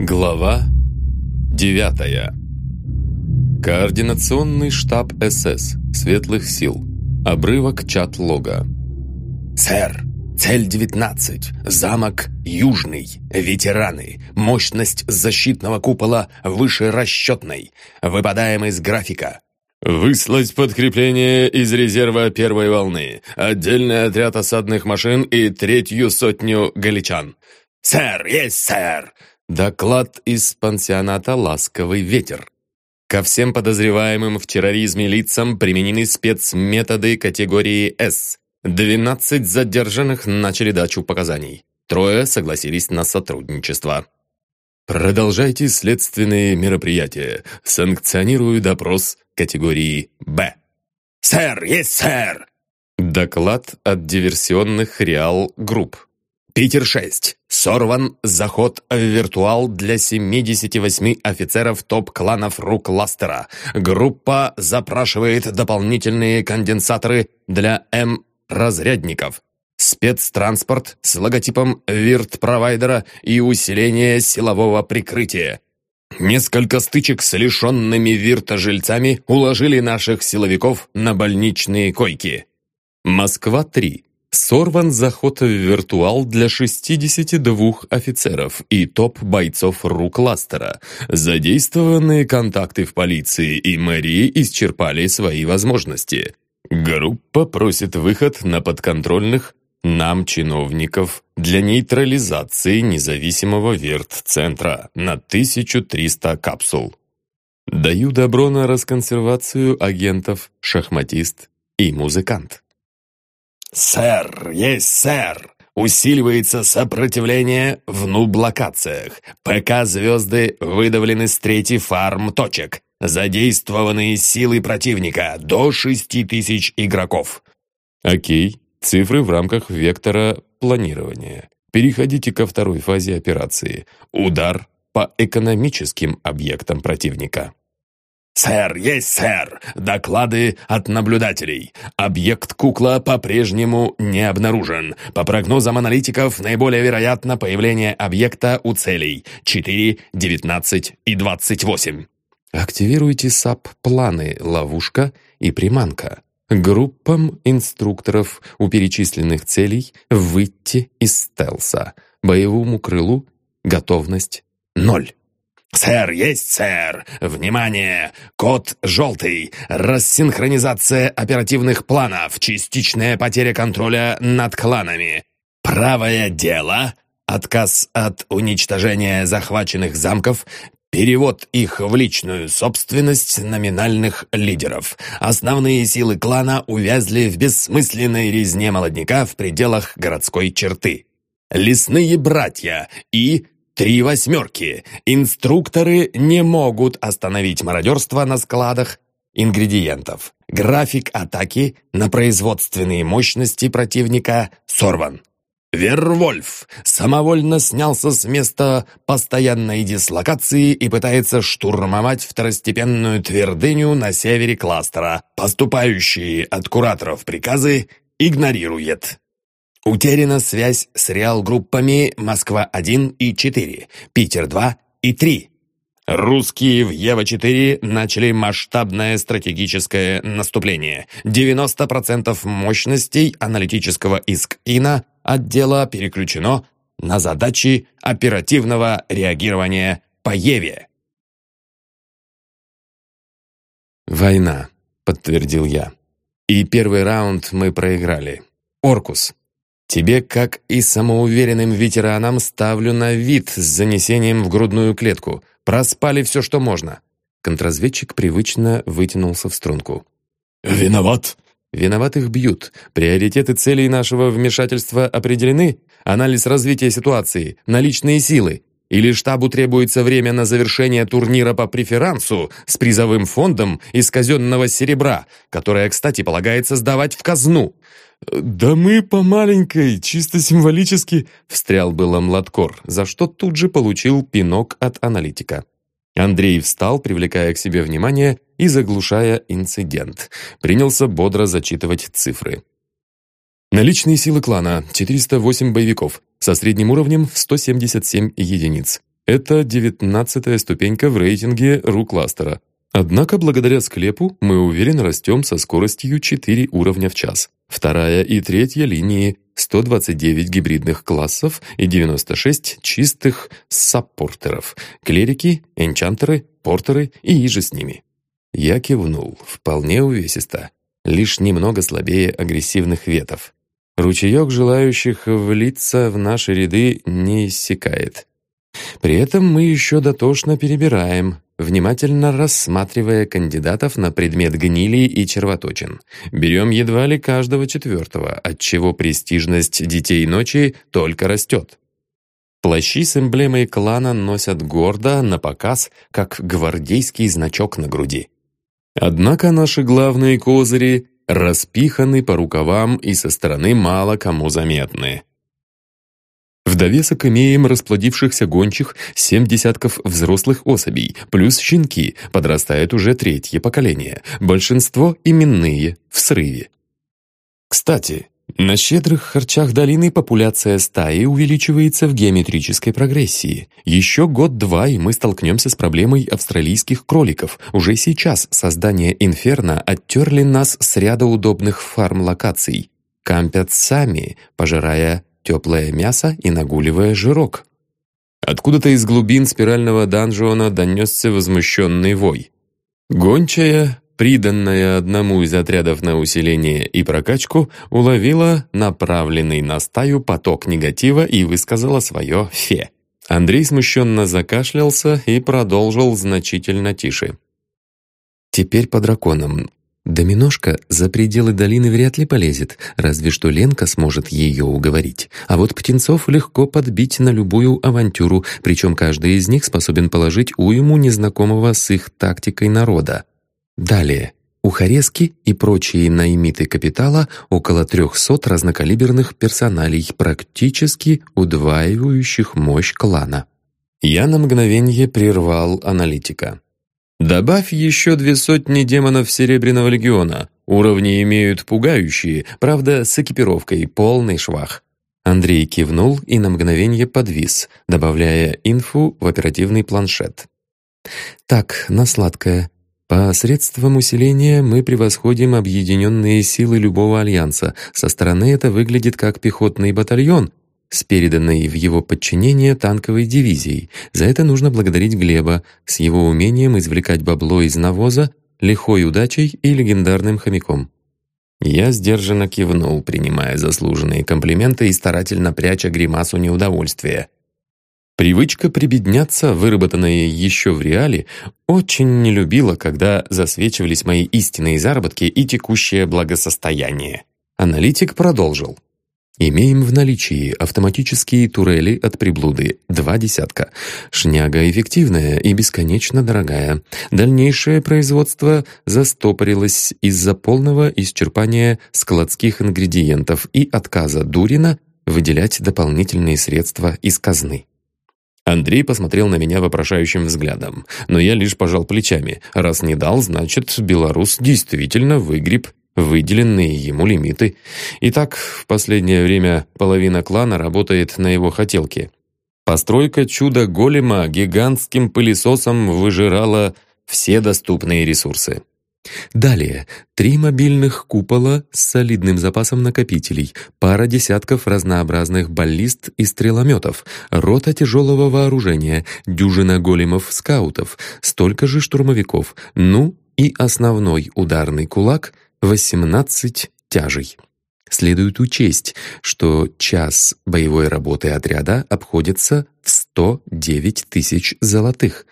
Глава 9. Координационный штаб СС Светлых сил. Обрывок чат-лога. «Сэр, цель 19. Замок Южный. Ветераны. Мощность защитного купола выше расчетной. Выпадаем из графика. Выслать подкрепление из резерва первой волны, отдельный отряд осадных машин и третью сотню галичан. «Сэр, есть, сэр!» Доклад из пансионата «Ласковый ветер». Ко всем подозреваемым в терроризме лицам применены спецметоды категории «С». 12 задержанных начали дачу показаний. Трое согласились на сотрудничество. Продолжайте следственные мероприятия. Санкционирую допрос категории «Б». «Сэр, есть, сэр!» Доклад от диверсионных реал-групп. Питер-6. Сорван заход в виртуал для 78 офицеров топ-кланов рук Ластера. Группа запрашивает дополнительные конденсаторы для М-разрядников. Спецтранспорт с логотипом вирт-провайдера и усиление силового прикрытия. Несколько стычек с лишенными вирта-жильцами уложили наших силовиков на больничные койки. Москва-3. Сорван заход в виртуал для 62 офицеров и топ-бойцов РУ-кластера. Задействованные контакты в полиции и мэрии исчерпали свои возможности. Группа просит выход на подконтрольных нам, чиновников, для нейтрализации независимого ВИРТ-центра на 1300 капсул. Даю добро на расконсервацию агентов, шахматист и музыкант. «Сэр, есть сэр! Усиливается сопротивление в нуб-локациях. ПК «Звезды» выдавлены с трети фарм точек. Задействованные силы противника до шести тысяч игроков». «Окей, цифры в рамках вектора планирования. Переходите ко второй фазе операции. Удар по экономическим объектам противника». «Сэр, есть, сэр! Доклады от наблюдателей. Объект кукла по-прежнему не обнаружен. По прогнозам аналитиков, наиболее вероятно появление объекта у целей 4, 19 и 28». Активируйте САП-планы «Ловушка» и «Приманка». Группам инструкторов у перечисленных целей выйти из стелса. Боевому крылу готовность ноль. «Сэр, есть, сэр! Внимание! Код желтый! Рассинхронизация оперативных планов, частичная потеря контроля над кланами. Правое дело, отказ от уничтожения захваченных замков, перевод их в личную собственность номинальных лидеров. Основные силы клана увязли в бессмысленной резне молодняка в пределах городской черты. Лесные братья и Три восьмерки. Инструкторы не могут остановить мародерство на складах ингредиентов. График атаки на производственные мощности противника сорван. Вервольф самовольно снялся с места постоянной дислокации и пытается штурмовать второстепенную твердыню на севере кластера. Поступающие от кураторов приказы игнорирует. Утеряна связь с реал-группами Москва-1 и 4, Питер-2 и 3. Русские в Ева-4 начали масштабное стратегическое наступление. 90% мощностей аналитического ИСК-ИНа отдела переключено на задачи оперативного реагирования по Еве. «Война», — подтвердил я. «И первый раунд мы проиграли. Оркус, Тебе, как и самоуверенным ветеранам, ставлю на вид с занесением в грудную клетку. Проспали все, что можно». Контрразведчик привычно вытянулся в струнку. «Виноват!» «Виноватых бьют. Приоритеты целей нашего вмешательства определены. Анализ развития ситуации, наличные силы. Или штабу требуется время на завершение турнира по преферансу с призовым фондом из казенного серебра, которое, кстати, полагается сдавать в казну. «Да мы по маленькой, чисто символически», — встрял было Младкор, за что тут же получил пинок от аналитика. Андрей встал, привлекая к себе внимание и заглушая инцидент. Принялся бодро зачитывать цифры. Наличные силы клана — 408 боевиков, со средним уровнем в 177 единиц. Это девятнадцатая ступенька в рейтинге ру-кластера. Однако благодаря склепу мы уверенно растем со скоростью 4 уровня в час. Вторая и третья линии 129 гибридных классов и 96 чистых саппортеров, клерики, энчантеры, портеры и иже с ними. Я кивнул, вполне увесисто, лишь немного слабее агрессивных ветов. Ручеек желающих влиться в наши ряды не иссякает. При этом мы еще дотошно перебираем, внимательно рассматривая кандидатов на предмет гнили и червоточин. Берем едва ли каждого четвертого, отчего престижность «Детей ночи» только растет. Плащи с эмблемой клана носят гордо, на показ, как гвардейский значок на груди. Однако наши главные козыри распиханы по рукавам и со стороны мало кому заметны. В довесок имеем расплодившихся гончих семь десятков взрослых особей, плюс щенки, подрастает уже третье поколение, большинство именные, в срыве. Кстати, на щедрых харчах долины популяция стаи увеличивается в геометрической прогрессии. Еще год-два, и мы столкнемся с проблемой австралийских кроликов. Уже сейчас создание Инферно оттерли нас с ряда удобных фарм-локаций. Кампят сами, пожирая теплое мясо и нагуливая жирок. Откуда-то из глубин спирального данжиона донесся возмущенный вой. Гончая, приданная одному из отрядов на усиление и прокачку, уловила направленный на стаю поток негатива и высказала свое «фе». Андрей смущенно закашлялся и продолжил значительно тише. «Теперь по драконам. Доминошка за пределы долины вряд ли полезет, разве что Ленка сможет ее уговорить. А вот птенцов легко подбить на любую авантюру, причем каждый из них способен положить уйму незнакомого с их тактикой народа. Далее. У Харески и прочие наймиты капитала около 300 разнокалиберных персоналей, практически удваивающих мощь клана. Я на мгновение прервал аналитика. Добавь еще две сотни демонов Серебряного Легиона. Уровни имеют пугающие, правда, с экипировкой, полный швах. Андрей кивнул и на мгновение подвис, добавляя инфу в оперативный планшет. «Так, на сладкое. По средствам усиления мы превосходим объединенные силы любого альянса. Со стороны это выглядит как пехотный батальон, с переданной в его подчинение танковой дивизией. За это нужно благодарить Глеба с его умением извлекать бабло из навоза, лихой удачей и легендарным хомяком. Я сдержанно кивнул, принимая заслуженные комплименты и старательно пряча гримасу неудовольствия. Привычка прибедняться, выработанная еще в реале, очень не любила, когда засвечивались мои истинные заработки и текущее благосостояние. Аналитик продолжил. Имеем в наличии автоматические турели от приблуды, два десятка. Шняга эффективная и бесконечно дорогая. Дальнейшее производство застопорилось из-за полного исчерпания складских ингредиентов и отказа Дурина выделять дополнительные средства из казны. Андрей посмотрел на меня вопрошающим взглядом, но я лишь пожал плечами. Раз не дал, значит, белорус действительно выгреб выделенные ему лимиты. И так в последнее время половина клана работает на его хотелке. Постройка чуда-голема гигантским пылесосом выжирала все доступные ресурсы. Далее, три мобильных купола с солидным запасом накопителей, пара десятков разнообразных баллист и стрелометов, рота тяжелого вооружения, дюжина големов-скаутов, столько же штурмовиков, ну и основной ударный кулак — 18 тяжей. Следует учесть, что час боевой работы отряда обходится в 109 тысяч золотых.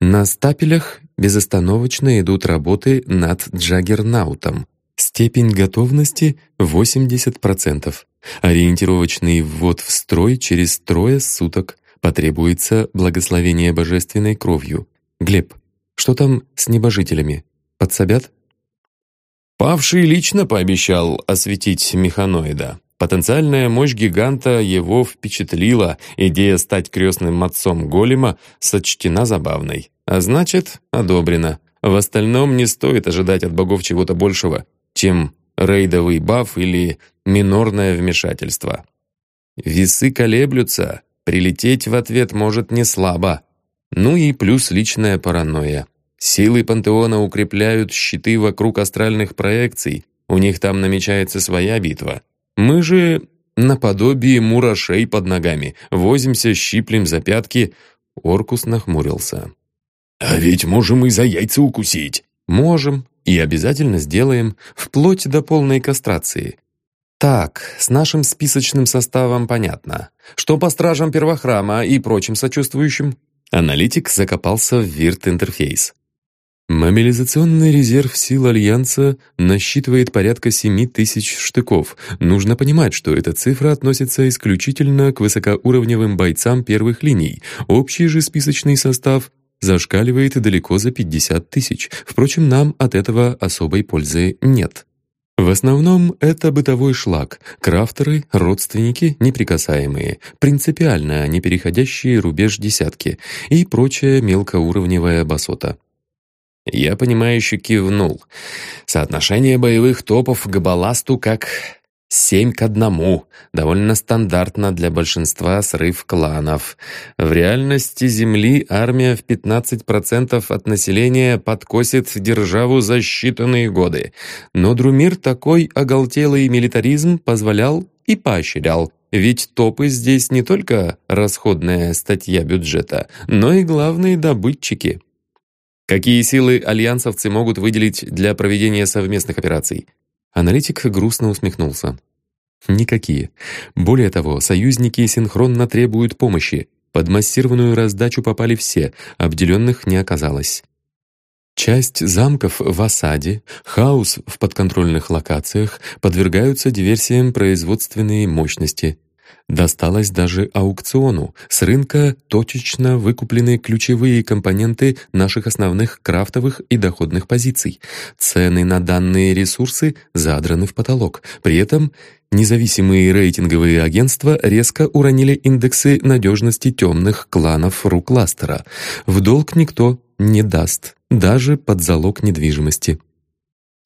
На стапелях безостановочно идут работы над Джаггернаутом. Степень готовности 80%. Ориентировочный ввод в строй через трое суток. Потребуется благословение божественной кровью. Глеб, что там с небожителями? Подсобят? Павший лично пообещал осветить механоида. Потенциальная мощь гиганта его впечатлила, идея стать крестным отцом голема сочтена забавной. А значит, одобрена. В остальном не стоит ожидать от богов чего-то большего, чем рейдовый баф или минорное вмешательство. Весы колеблются, прилететь в ответ может не слабо. Ну и плюс личная паранойя. Силы пантеона укрепляют щиты вокруг астральных проекций, у них там намечается своя битва. Мы же наподобие мурашей под ногами, возимся, щиплем за пятки. Оркус нахмурился. «А ведь можем и за яйца укусить». «Можем, и обязательно сделаем, вплоть до полной кастрации. Так, с нашим списочным составом понятно. Что по стражам первохрама и прочим сочувствующим? Аналитик закопался в вирт-интерфейс. Мобилизационный резерв сил Альянса насчитывает порядка 7 тысяч штыков. Нужно понимать, что эта цифра относится исключительно к высокоуровневым бойцам первых линий. Общий же списочный состав зашкаливает далеко за 50 тысяч. Впрочем, нам от этого особой пользы нет. В основном это бытовой шлак, крафтеры, родственники, неприкасаемые, принципиально не переходящие рубеж десятки и прочая мелкоуровневая басота. Я понимающе кивнул. Соотношение боевых топов к балласту как Семь к одному. Довольно стандартно для большинства срыв кланов. В реальности Земли армия в 15% от населения подкосит державу за считанные годы. Но Друмир такой оголтелый милитаризм позволял и поощрял. Ведь топы здесь не только расходная статья бюджета, но и главные добытчики. Какие силы альянсовцы могут выделить для проведения совместных операций? Аналитик грустно усмехнулся. Никакие. Более того, союзники синхронно требуют помощи. Под массированную раздачу попали все, обделенных не оказалось. Часть замков в осаде, хаос в подконтрольных локациях подвергаются диверсиям производственной мощности. Досталось даже аукциону. С рынка точечно выкуплены ключевые компоненты наших основных крафтовых и доходных позиций. Цены на данные ресурсы задраны в потолок. При этом независимые рейтинговые агентства резко уронили индексы надежности темных кланов Рукластера. В долг никто не даст, даже под залог недвижимости.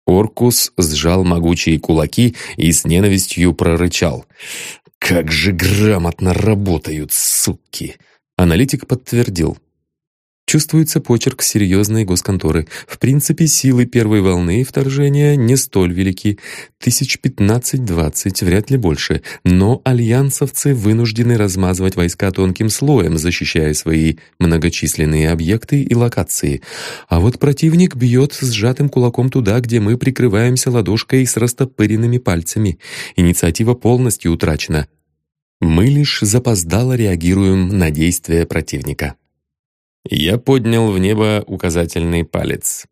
Оркус сжал могучие кулаки и с ненавистью прорычал. «Как же грамотно работают, суки!» Аналитик подтвердил. Чувствуется почерк серьезной госконторы. В принципе, силы первой волны вторжения не столь велики. Тысяч пятнадцать-двадцать, вряд ли больше. Но альянсовцы вынуждены размазывать войска тонким слоем, защищая свои многочисленные объекты и локации. А вот противник бьет сжатым кулаком туда, где мы прикрываемся ладошкой с растопыренными пальцами. Инициатива полностью утрачена. Мы лишь запоздало реагируем на действия противника. Я поднял в небо указательный палец.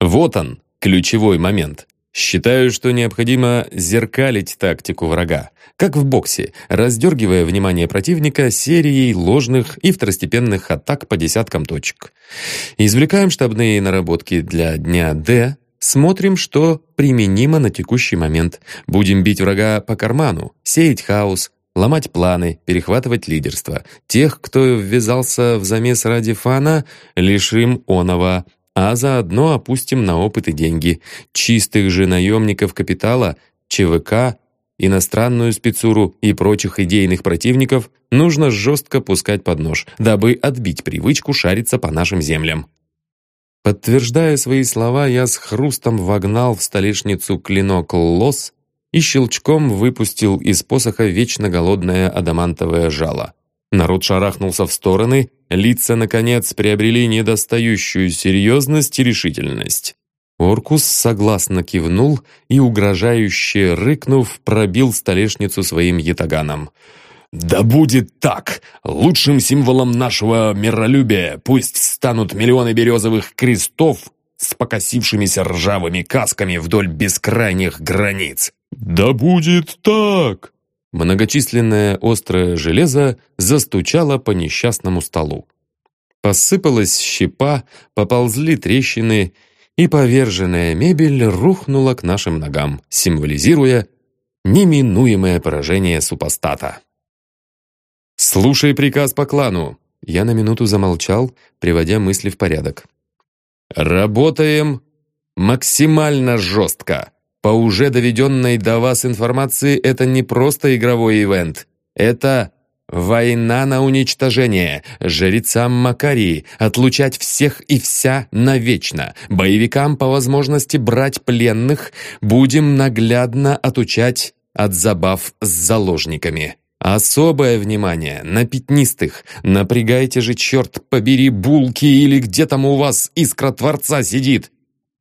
Вот он, ключевой момент. Считаю, что необходимо зеркалить тактику врага, как в боксе, раздергивая внимание противника серией ложных и второстепенных атак по десяткам точек. Извлекаем штабные наработки для дня «Д», смотрим, что применимо на текущий момент. Будем бить врага по карману, сеять хаос, ломать планы, перехватывать лидерство. Тех, кто ввязался в замес ради фана, лишим оного, а заодно опустим на опыт и деньги. Чистых же наемников капитала, ЧВК, иностранную спецуру и прочих идейных противников нужно жестко пускать под нож, дабы отбить привычку шариться по нашим землям. Подтверждая свои слова, я с хрустом вогнал в столешницу клинок лос и щелчком выпустил из посоха вечно голодное адамантовое жало. Народ шарахнулся в стороны, лица, наконец, приобрели недостающую серьезность и решительность. Оркус согласно кивнул и, угрожающе рыкнув, пробил столешницу своим ятаганом. «Да будет так! Лучшим символом нашего миролюбия пусть станут миллионы березовых крестов с покосившимися ржавыми касками вдоль бескрайних границ. «Да будет так!» Многочисленное острое железо застучало по несчастному столу. Посыпалась щепа, поползли трещины, и поверженная мебель рухнула к нашим ногам, символизируя неминуемое поражение супостата. «Слушай приказ по клану!» Я на минуту замолчал, приводя мысли в порядок. «Работаем максимально жестко!» По уже доведенной до вас информации, это не просто игровой ивент. Это Война на уничтожение. Жрецам Макарии отлучать всех и вся навечно. Боевикам по возможности брать пленных. Будем наглядно отучать от забав с заложниками. Особое внимание на пятнистых. Напрягайте же, черт побери, булки или где там у вас искра Творца сидит.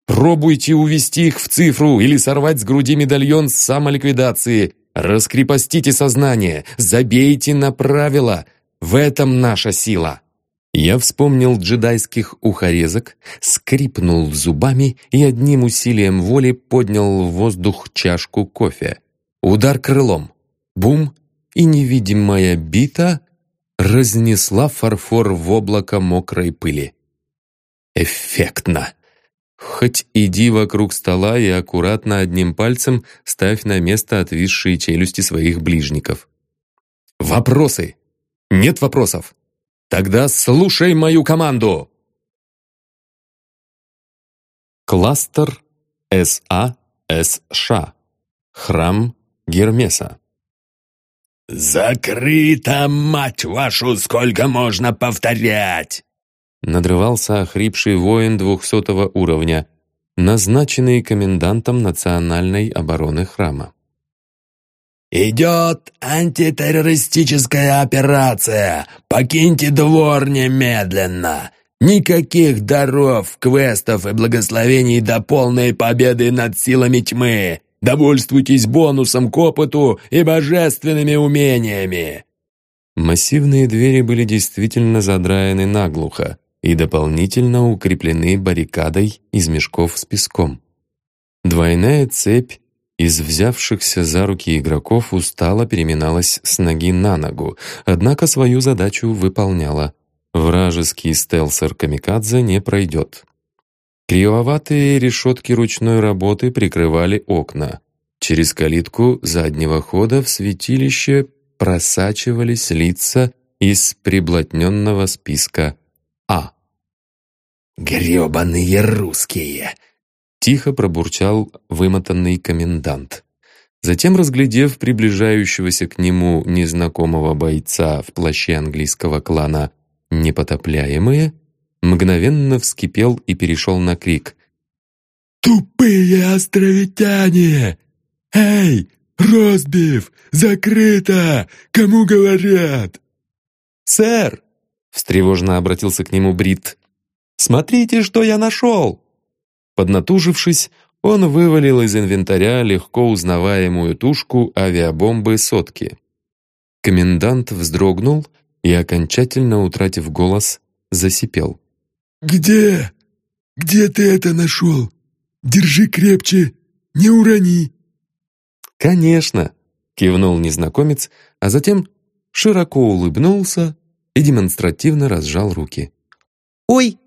Пробуйте увести их в цифру или сорвать с груди медальон самоликвидации. Раскрепостите сознание, забейте на правила. В этом наша сила. Я вспомнил джедайских ухорезок, скрипнул зубами и одним усилием воли поднял в воздух чашку кофе. Удар крылом. Бум! И невидимая бита разнесла фарфор в облако мокрой пыли. Эффектно! Хоть иди вокруг стола и аккуратно одним пальцем ставь на место отвисшие челюсти своих ближников. Вопросы? Нет вопросов? Тогда слушай мою команду! Кластер САСШ. Храм Гермеса. «Закрыто, мать вашу, сколько можно повторять!» надрывался охрипший воин двухсотого уровня, назначенный комендантом национальной обороны храма. «Идет антитеррористическая операция! Покиньте двор немедленно! Никаких даров, квестов и благословений до полной победы над силами тьмы! Довольствуйтесь бонусом к опыту и божественными умениями!» Массивные двери были действительно задраены наглухо, и дополнительно укреплены баррикадой из мешков с песком. Двойная цепь из взявшихся за руки игроков устало переминалась с ноги на ногу, однако свою задачу выполняла. Вражеский стелсер Камикадзе не пройдет. Кривоватые решетки ручной работы прикрывали окна. Через калитку заднего хода в святилище просачивались лица из приблотненного списка а. «Гребаные русские!» Тихо пробурчал вымотанный комендант. Затем, разглядев приближающегося к нему незнакомого бойца в плаще английского клана «Непотопляемые», мгновенно вскипел и перешел на крик. «Тупые островитяне! Эй, Розбив! Закрыто! Кому говорят?» «Сэр!» Встревожно обратился к нему Брит. «Смотрите, что я нашел!» Поднатужившись, он вывалил из инвентаря легко узнаваемую тушку авиабомбы «Сотки». Комендант вздрогнул и, окончательно утратив голос, засипел. «Где? Где ты это нашел? Держи крепче, не урони!» «Конечно!» — кивнул незнакомец, а затем широко улыбнулся и демонстративно разжал руки. «Ой!»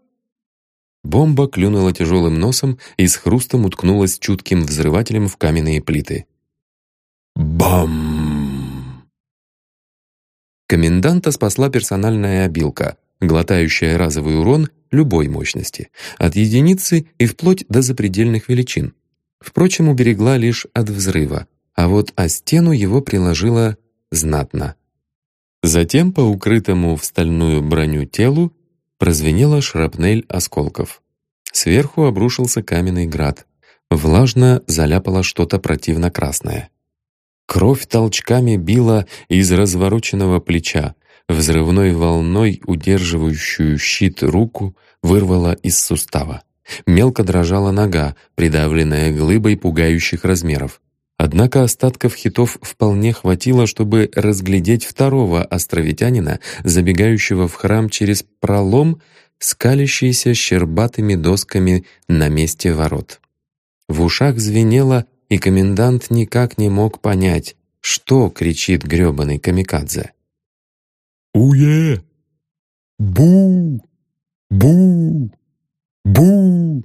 Бомба клюнула тяжелым носом и с хрустом уткнулась чутким взрывателем в каменные плиты. Бам! Коменданта спасла персональная обилка, глотающая разовый урон любой мощности, от единицы и вплоть до запредельных величин. Впрочем, уберегла лишь от взрыва, а вот о стену его приложила знатно. Затем по укрытому в стальную броню телу прозвенела шрапнель осколков. Сверху обрушился каменный град. Влажно заляпало что-то противно красное. Кровь толчками била из развороченного плеча, взрывной волной удерживающую щит руку вырвала из сустава. Мелко дрожала нога, придавленная глыбой пугающих размеров. Однако остатков хитов вполне хватило, чтобы разглядеть второго островитянина, забегающего в храм через пролом, скалящийся щербатыми досками на месте ворот. В ушах звенело, и комендант никак не мог понять, что кричит грёбаный камикадзе. «Уе! Бу! Бу! Бу!»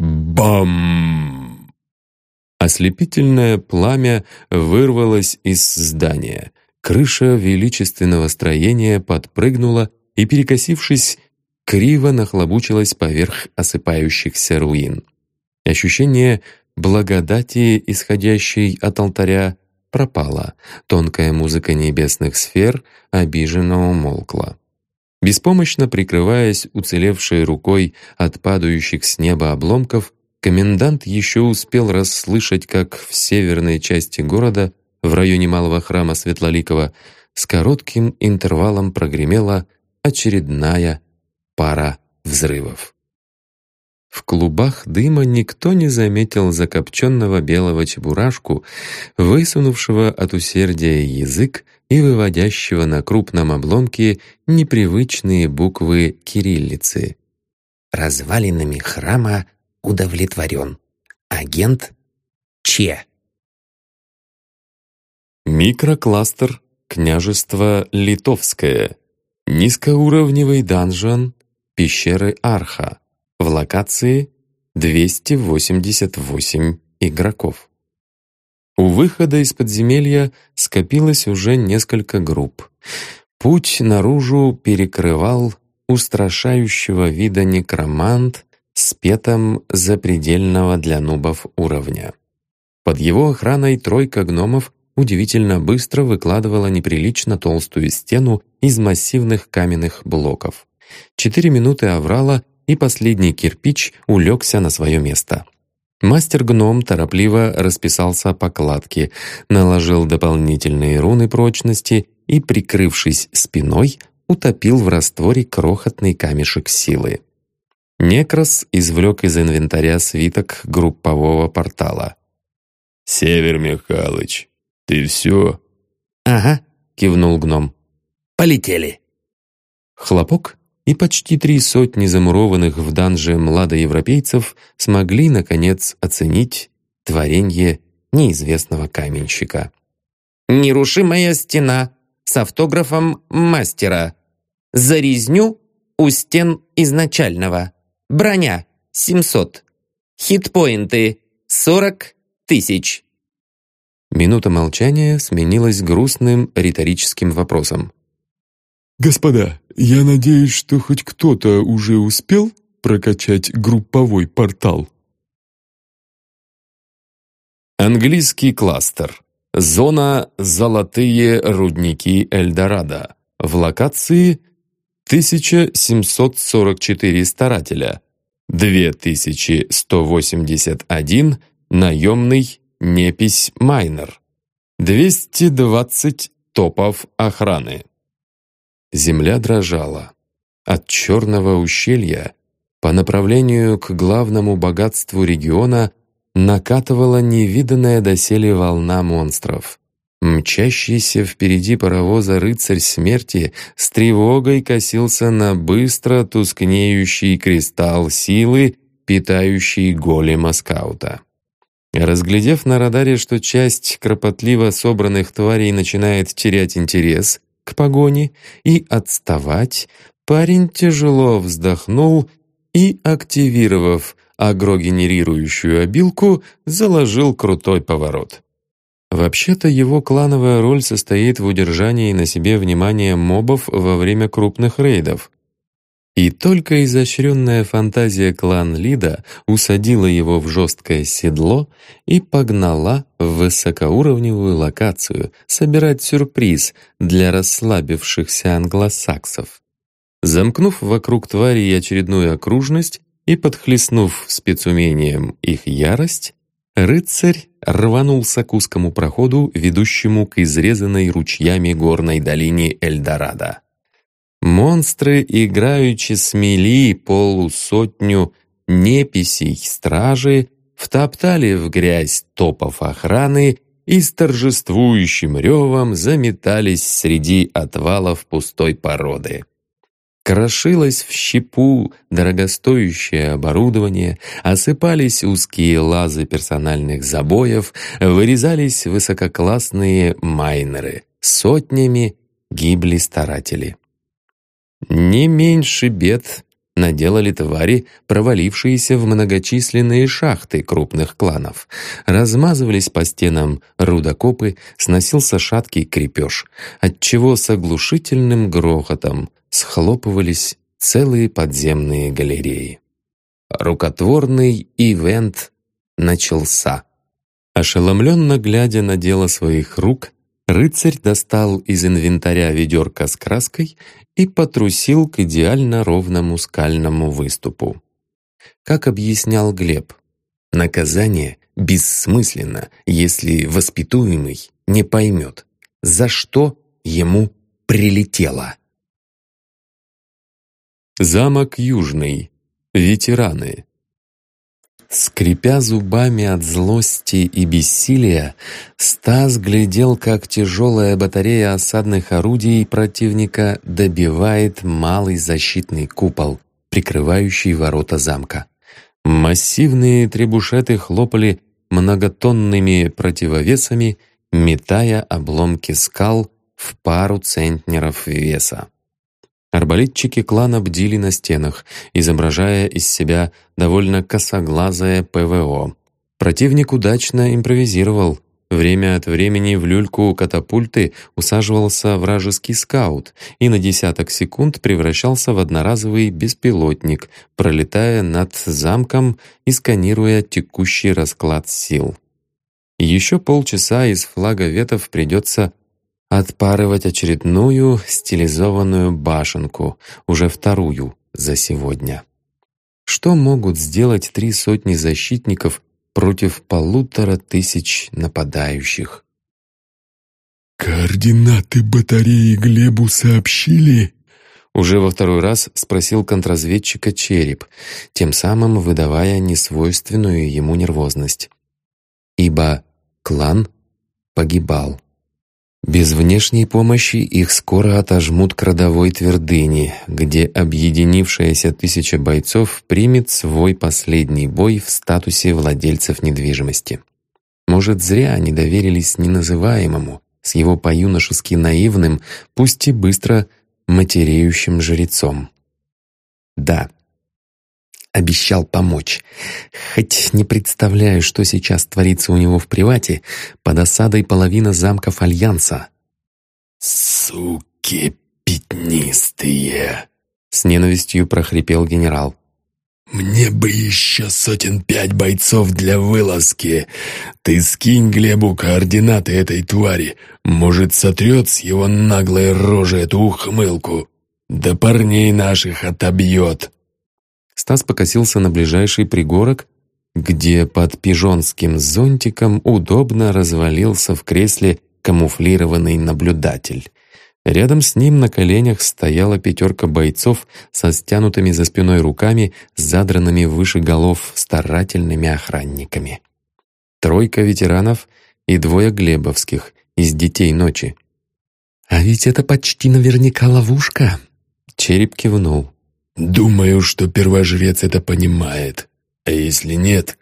Бам! Ослепительное пламя вырвалось из здания. Крыша величественного строения подпрыгнула и, перекосившись, криво нахлобучилась поверх осыпающихся руин. Ощущение благодати, исходящей от алтаря, пропала. Тонкая музыка небесных сфер обиженно умолкла. Беспомощно прикрываясь уцелевшей рукой от падающих с неба обломков, комендант еще успел расслышать, как в северной части города, в районе малого храма Светлоликова, с коротким интервалом прогремела очередная пара взрывов. В клубах дыма никто не заметил закопченного белого чебурашку, высунувшего от усердия язык и выводящего на крупном обломке непривычные буквы кириллицы. Развалинами храма удовлетворен. Агент Че. Микрокластер Княжество Литовское. Низкоуровневый данжен пещеры Арха в локации 288 игроков. У выхода из подземелья скопилось уже несколько групп. Путь наружу перекрывал устрашающего вида некромант с петом запредельного для нубов уровня. Под его охраной тройка гномов удивительно быстро выкладывала неприлично толстую стену из массивных каменных блоков. Четыре минуты аврала, и последний кирпич улегся на свое место. Мастер-гном торопливо расписался по кладке, наложил дополнительные руны прочности и, прикрывшись спиной, утопил в растворе крохотный камешек силы. Некрос извлек из инвентаря свиток группового портала. «Север Михалыч, ты все?» «Ага», — кивнул гном. «Полетели». Хлопок, и почти три сотни замурованных в данже младоевропейцев смогли, наконец, оценить творение неизвестного каменщика. «Нерушимая стена с автографом мастера. За резню у стен изначального. Броня — 700. Хитпоинты — 40 тысяч». Минута молчания сменилась грустным риторическим вопросом. «Господа, я надеюсь, что хоть кто-то уже успел прокачать групповой портал?» Английский кластер. Зона «Золотые рудники Эльдорадо». В локации 1744 старателя, 2181 наемный непись майнер, 220 топов охраны. Земля дрожала. От черного ущелья по направлению к главному богатству региона накатывала невиданная доселе волна монстров. Мчащийся впереди паровоза рыцарь смерти с тревогой косился на быстро тускнеющий кристалл силы, питающий голема скаута. Разглядев на радаре, что часть кропотливо собранных тварей начинает терять интерес, к погоне и отставать, парень тяжело вздохнул и, активировав агрогенерирующую обилку, заложил крутой поворот. Вообще-то его клановая роль состоит в удержании на себе внимания мобов во время крупных рейдов. И только изощренная фантазия клан Лида усадила его в жесткое седло и погнала в высокоуровневую локацию собирать сюрприз для расслабившихся англосаксов. Замкнув вокруг твари очередную окружность и подхлестнув спецумением их ярость, рыцарь рванулся к узкому проходу, ведущему к изрезанной ручьями горной долине Эльдорадо. Монстры, играючи смели полусотню неписей стражи, втоптали в грязь топов охраны и с торжествующим ревом заметались среди отвалов пустой породы. Крошилось в щепу дорогостоящее оборудование, осыпались узкие лазы персональных забоев, вырезались высококлассные майнеры, сотнями гибли старатели. Не меньше бед наделали твари, провалившиеся в многочисленные шахты крупных кланов. Размазывались по стенам рудокопы, сносился шаткий крепеж, отчего с оглушительным грохотом схлопывались целые подземные галереи. Рукотворный ивент начался. Ошеломленно глядя на дело своих рук, рыцарь достал из инвентаря ведерко с краской и потрусил к идеально ровному скальному выступу. Как объяснял Глеб, наказание бессмысленно, если воспитуемый не поймет, за что ему прилетело. Замок Южный. Ветераны. Скрипя зубами от злости и бессилия, Стас глядел, как тяжелая батарея осадных орудий противника добивает малый защитный купол, прикрывающий ворота замка. Массивные требушеты хлопали многотонными противовесами, метая обломки скал в пару центнеров веса. Арбалетчики клана бдили на стенах, изображая из себя довольно косоглазое ПВО. Противник удачно импровизировал. Время от времени в люльку катапульты усаживался вражеский скаут и на десяток секунд превращался в одноразовый беспилотник, пролетая над замком и сканируя текущий расклад сил. Еще полчаса из флага ветов придется отпарывать очередную стилизованную башенку, уже вторую за сегодня. Что могут сделать три сотни защитников против полутора тысяч нападающих? «Координаты батареи Глебу сообщили?» Уже во второй раз спросил контрразведчика Череп, тем самым выдавая несвойственную ему нервозность. Ибо клан погибал. Без внешней помощи их скоро отожмут к родовой твердыне, где объединившаяся тысяча бойцов примет свой последний бой в статусе владельцев недвижимости. Может, зря они доверились неназываемому, с его по-юношески наивным, пусть и быстро матереющим жрецом. Да, обещал помочь. Хоть не представляю, что сейчас творится у него в привате, под осадой половина замков Альянса. «Суки пятнистые!» — с ненавистью прохрипел генерал. «Мне бы еще сотен пять бойцов для вылазки. Ты скинь Глебу координаты этой твари. Может, сотрет с его наглой рожи эту ухмылку. Да парней наших отобьет». Стас покосился на ближайший пригорок, где под пижонским зонтиком удобно развалился в кресле камуфлированный наблюдатель. Рядом с ним на коленях стояла пятерка бойцов со стянутыми за спиной руками, задранными выше голов старательными охранниками. Тройка ветеранов и двое глебовских из «Детей ночи». «А ведь это почти наверняка ловушка!» Череп кивнул. Думаю, что первожрец это понимает. А если нет,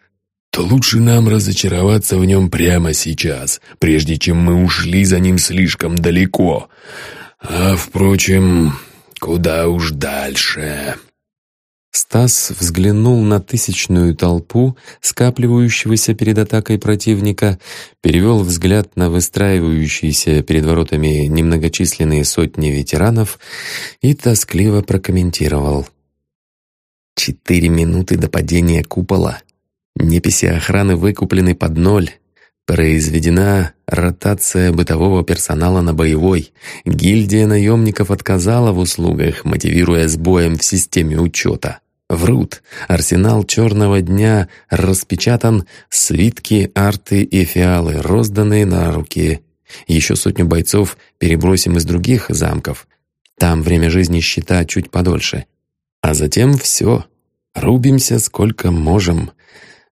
то лучше нам разочароваться в нем прямо сейчас, прежде чем мы ушли за ним слишком далеко. А, впрочем, куда уж дальше. Стас взглянул на тысячную толпу, скапливающегося перед атакой противника, перевел взгляд на выстраивающиеся перед воротами немногочисленные сотни ветеранов и тоскливо прокомментировал. «Четыре минуты до падения купола. Неписи охраны выкуплены под ноль. Произведена ротация бытового персонала на боевой. Гильдия наемников отказала в услугах, мотивируя сбоем в системе учета. Врут. Арсенал черного дня распечатан, свитки, арты и фиалы розданы на руки. Еще сотню бойцов перебросим из других замков. Там время жизни счета чуть подольше. А затем все. Рубимся сколько можем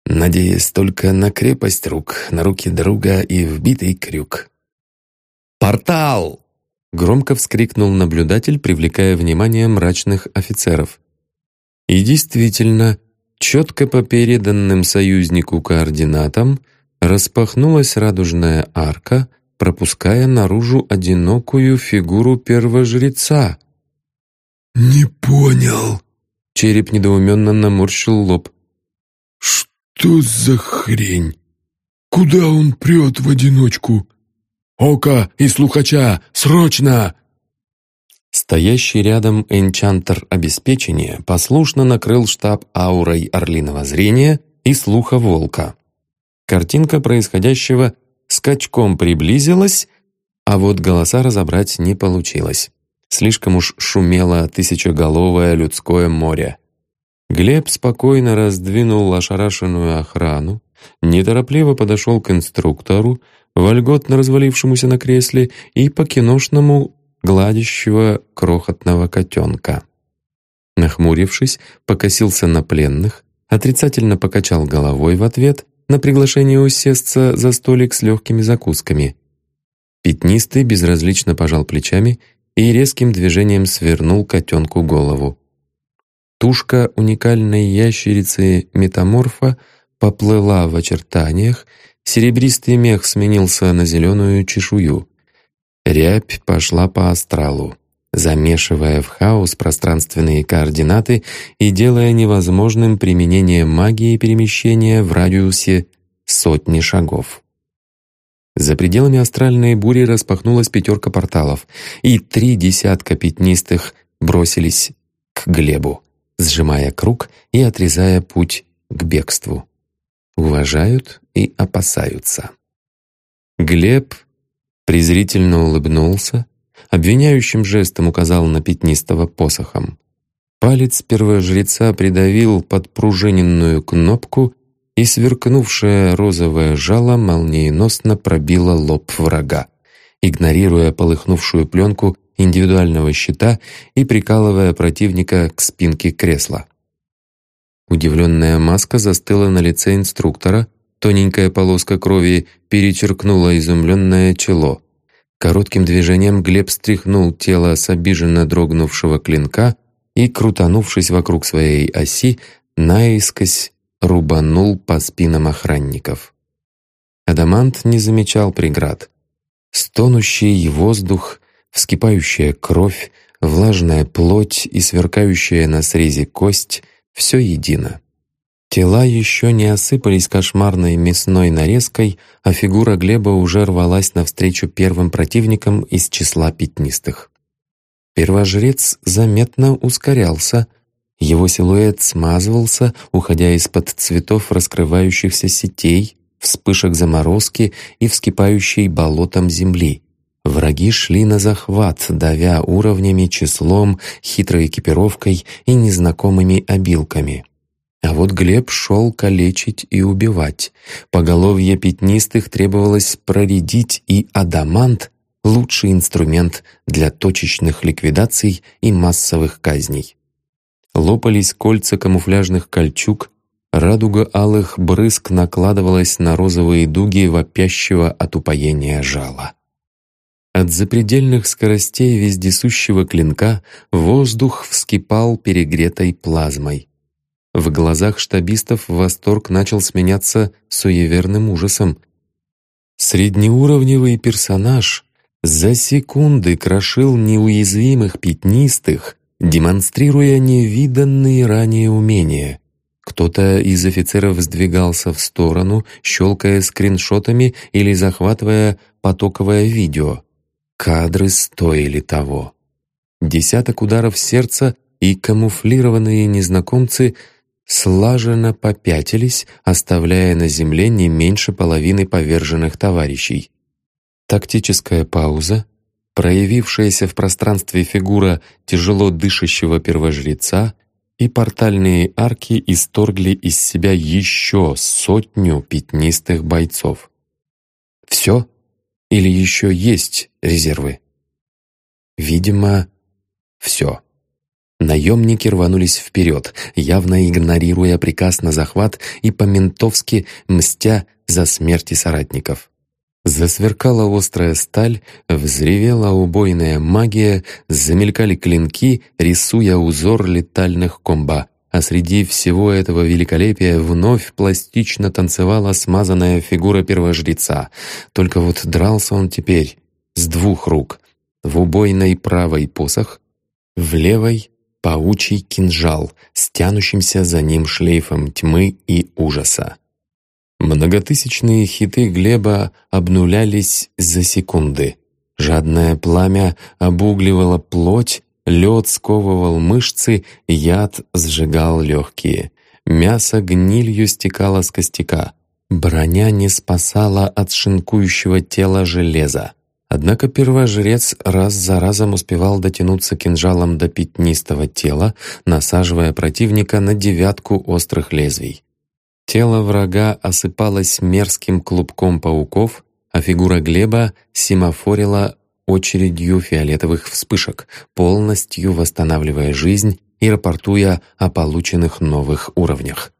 надеясь только на крепость рук, на руки друга и вбитый крюк. «Портал!» — громко вскрикнул наблюдатель, привлекая внимание мрачных офицеров. И действительно, четко по переданным союзнику координатам распахнулась радужная арка, пропуская наружу одинокую фигуру первожреца. «Не понял!» Череп недоуменно наморщил лоб. «Что за хрень? Куда он прет в одиночку? Ока и слухача! Срочно!» Стоящий рядом энчантер обеспечения послушно накрыл штаб аурой орлиного зрения и слуха волка. Картинка происходящего скачком приблизилась, а вот голоса разобрать не получилось. Слишком уж шумело тысячеголовое людское море. Глеб спокойно раздвинул ошарашенную охрану, неторопливо подошел к инструктору, вольготно развалившемуся на кресле, и по-киношному гладящего крохотного котенка. Нахмурившись, покосился на пленных, отрицательно покачал головой в ответ на приглашение усесться за столик с легкими закусками. Пятнистый безразлично пожал плечами и резким движением свернул котенку голову. Тушка уникальной ящерицы метаморфа поплыла в очертаниях, серебристый мех сменился на зеленую чешую. Рябь пошла по астралу, замешивая в хаос пространственные координаты и делая невозможным применение магии перемещения в радиусе сотни шагов. За пределами астральной бури распахнулась пятерка порталов, и три десятка пятнистых бросились к Глебу, сжимая круг и отрезая путь к бегству. Уважают и опасаются. Глеб презрительно улыбнулся, обвиняющим жестом указал на пятнистого посохом. Палец первожреца придавил подпружиненную кнопку, и сверкнувшее розовое жало молниеносно пробило лоб врага, игнорируя полыхнувшую пленку индивидуального щита и прикалывая противника к спинке кресла. Удивленная маска застыла на лице инструктора, Тоненькая полоска крови перечеркнула изумленное чело. Коротким движением Глеб стряхнул тело с обиженно дрогнувшего клинка и, крутанувшись вокруг своей оси, наискось рубанул по спинам охранников. Адамант не замечал преград. Стонущий воздух, вскипающая кровь, влажная плоть и сверкающая на срезе кость — все едино. Тела еще не осыпались кошмарной мясной нарезкой, а фигура Глеба уже рвалась навстречу первым противникам из числа пятнистых. Первожрец заметно ускорялся, его силуэт смазывался, уходя из-под цветов раскрывающихся сетей, вспышек заморозки и вскипающей болотом земли. Враги шли на захват, давя уровнями, числом, хитрой экипировкой и незнакомыми обилками. А вот Глеб шел калечить и убивать. Поголовье пятнистых требовалось проредить, и адамант — лучший инструмент для точечных ликвидаций и массовых казней. Лопались кольца камуфляжных кольчуг, радуга алых брызг накладывалась на розовые дуги вопящего от упоения жала. От запредельных скоростей вездесущего клинка воздух вскипал перегретой плазмой. В глазах штабистов восторг начал сменяться суеверным ужасом. Среднеуровневый персонаж за секунды крошил неуязвимых пятнистых, демонстрируя невиданные ранее умения. Кто-то из офицеров сдвигался в сторону, щелкая скриншотами или захватывая потоковое видео. Кадры стоили того. Десяток ударов сердца и камуфлированные незнакомцы — слаженно попятились, оставляя на земле не меньше половины поверженных товарищей. Тактическая пауза, проявившаяся в пространстве фигура тяжело дышащего первожреца и портальные арки исторгли из себя еще сотню пятнистых бойцов. Все? Или еще есть резервы? Видимо, все. Наемники рванулись вперед, явно игнорируя приказ на захват и по-ментовски мстя за смерти соратников. Засверкала острая сталь, взревела убойная магия, замелькали клинки, рисуя узор летальных комба. А среди всего этого великолепия вновь пластично танцевала смазанная фигура первожреца. Только вот дрался он теперь с двух рук. В убойной правой посох, в левой паучий кинжал с за ним шлейфом тьмы и ужаса. Многотысячные хиты Глеба обнулялись за секунды. Жадное пламя обугливало плоть, лед сковывал мышцы, яд сжигал легкие. Мясо гнилью стекало с костяка. Броня не спасала от шинкующего тела железа. Однако первожрец раз за разом успевал дотянуться кинжалом до пятнистого тела, насаживая противника на девятку острых лезвий. Тело врага осыпалось мерзким клубком пауков, а фигура Глеба семафорила очередью фиолетовых вспышек, полностью восстанавливая жизнь и рапортуя о полученных новых уровнях.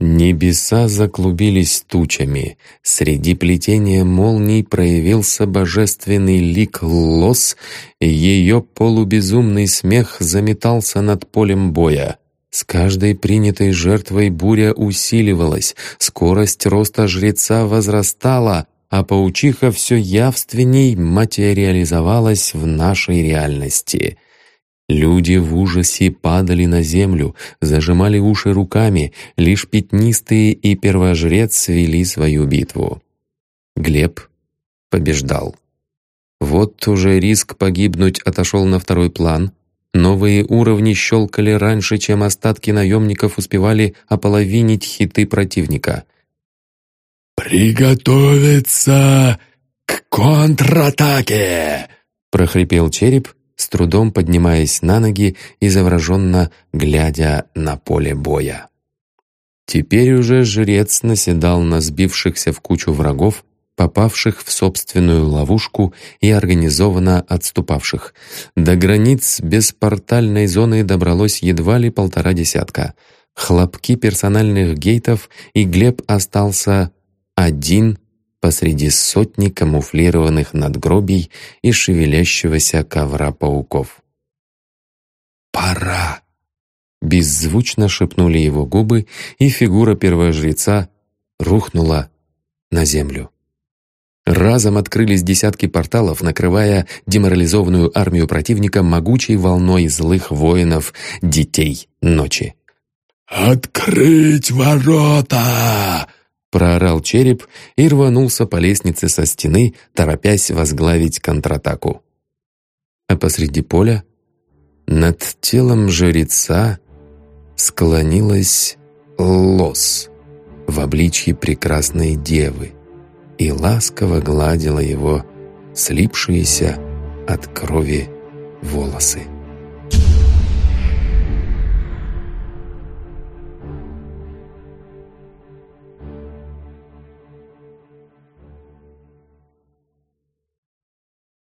Небеса заклубились тучами. Среди плетения молний проявился божественный лик Лос, и ее полубезумный смех заметался над полем боя. С каждой принятой жертвой буря усиливалась, скорость роста жреца возрастала, а паучиха все явственней материализовалась в нашей реальности. Люди в ужасе падали на землю, зажимали уши руками, лишь пятнистые и первожрец вели свою битву. Глеб побеждал. Вот уже риск погибнуть отошел на второй план. Новые уровни щелкали раньше, чем остатки наемников успевали ополовинить хиты противника. «Приготовиться к контратаке!» — прохрипел череп, с трудом поднимаясь на ноги и завраженно глядя на поле боя. Теперь уже жрец наседал на сбившихся в кучу врагов, попавших в собственную ловушку и организованно отступавших. До границ беспортальной зоны добралось едва ли полтора десятка. Хлопки персональных гейтов, и Глеб остался один посреди сотни камуфлированных надгробий и шевелящегося ковра пауков. «Пора!» Беззвучно шепнули его губы, и фигура первожреца рухнула на землю. Разом открылись десятки порталов, накрывая деморализованную армию противника могучей волной злых воинов, детей ночи. «Открыть ворота!» Проорал череп и рванулся по лестнице со стены, торопясь возглавить контратаку. А посреди поля, над телом жреца, склонилась лос в обличье прекрасной девы и ласково гладила его слипшиеся от крови волосы.